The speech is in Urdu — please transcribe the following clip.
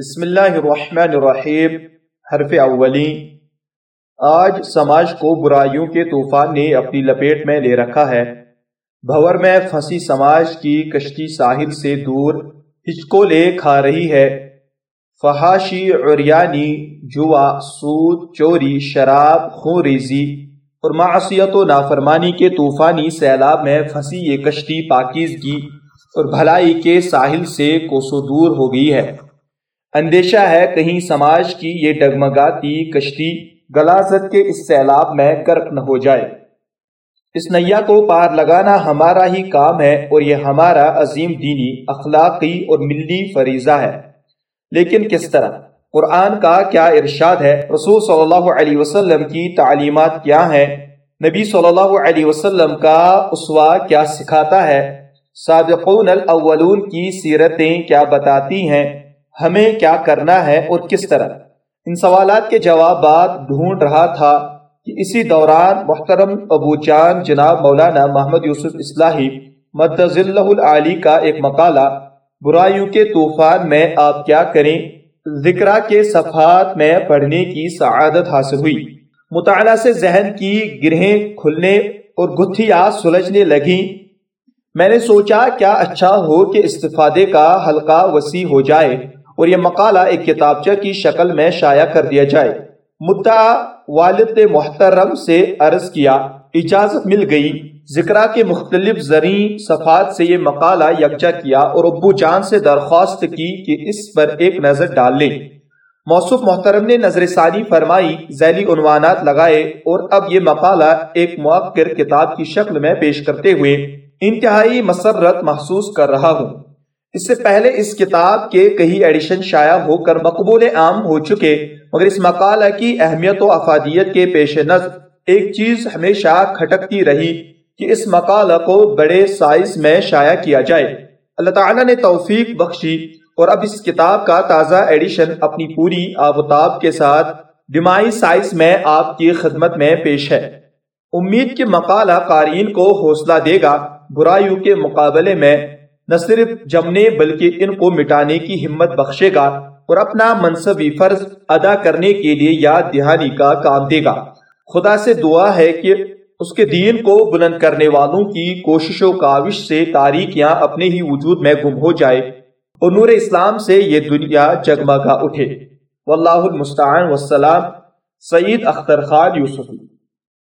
بسم اللہ الرحمن الرحیم، حرف اولی۔ آج سماج کو برائیوں کے طوفان نے اپنی لپیٹ میں لے رکھا ہے۔ بھور میں پھنسی سماج کی کشتی ساحل سے دور ہچکو لے کھا رہی ہے۔ فحاشی عریانی، جوا، سود، چوری، شراب، خون ریزی اور معصیت و نافرمانی کے طوفانی سیلاب میں پھنسی یہ کشتی پاکیزگی اور بھلائی کے ساحل سے کوسو دور ہو گئی ہے۔ اندیشہ ہے کہیں سماج کی یہ ڈگمگاتی کشتی گلازت کے اس سیلاب میں کرک نہ ہو جائے۔ اس نیا کو پار لگانا ہمارا ہی کام ہے اور یہ ہمارا عظیم دینی اخلاقی اور ملی فریضہ ہے۔ لیکن کس طرح؟ قرآن کا کیا ارشاد ہے؟ رسول صلی اللہ علیہ وسلم کی تعلیمات کیا ہیں؟ نبی صلی اللہ علیہ وسلم کا اسوا کیا سکھاتا ہے؟ سابقون الاولون کی سیرتیں کیا بتاتی ہیں؟ ہمیں کیا کرنا ہے اور کس طرح؟ ان سوالات کے جوابات ڈھونڈ رہا تھا کہ اسی دوران محترم ابو چاند جناب مولانا محمد یوسف اصلاحی اللہ العالی کا ایک مقالہ، برائیوں کے طوفان میں آپ کیا کریں؟ ذکرہ کے صفحات میں پڑھنے کی سعادت حاصل ہوئی۔ مطالعہ سے ذہن کی گرہیں کھلنے اور گتھیاں سلجھنے لگیں۔ میں نے سوچا، کیا اچھا ہو کہ استفادے کا حلقہ وسیع ہو جائے۔ اور یہ مقالہ ایک کتابچہ کی شکل میں شائع کر دیا جائے۔ مدعا والد محترم سے عرض کیا، اجازت مل گئی۔ ذکرہ کے مختلف زرین صفات سے یہ مقالہ یکجا کیا اور ابو جان سے درخواست کی کہ اس پر ایک نظر ڈال لیں۔ موصف محترم نے نظر ثانی فرمائی، ذیلی عنوانات لگائے اور اب یہ مقالہ ایک موقر کتاب کی شکل میں پیش کرتے ہوئے انتہائی مسرت محسوس کر رہا ہوں۔ اس سے پہلے اس کتاب کے کئی ایڈیشن شائع ہو کر مقبول عام ہو چکے، مگر اس مقالہ کی اہمیت و افادیت کے پیش نظر ایک چیز ہمیشہ کھٹکتی رہی کہ اس مقالہ کو بڑے سائز میں شائع کیا جائے۔ اللہ تعالیٰ نے توفیق بخشی اور اب اس کتاب کا تازہ ایڈیشن اپنی پوری آبتاب کے ساتھ دمائی سائز میں آپ کی خدمت میں پیش ہے۔ امید کے مقالہ قارئین کو حوصلہ دے گا، برائیوں کے مقابلے میں نہ صرف جمنے بلکہ ان کو مٹانے کی ہمت بخشے گا اور اپنا منصبی فرض ادا کرنے کے لیے یاد دہانی کا کام دے گا۔ خدا سے دعا ہے کہ اس کے دین کو بلند کرنے والوں کی کوشش و کاوش سے تاریخیاں اپنے ہی وجود میں گم ہو جائے اور نور اسلام سے یہ دنیا جگمگا اٹھے۔ واللہ المستعان والسلام۔ سعید اختر خان یوسف۔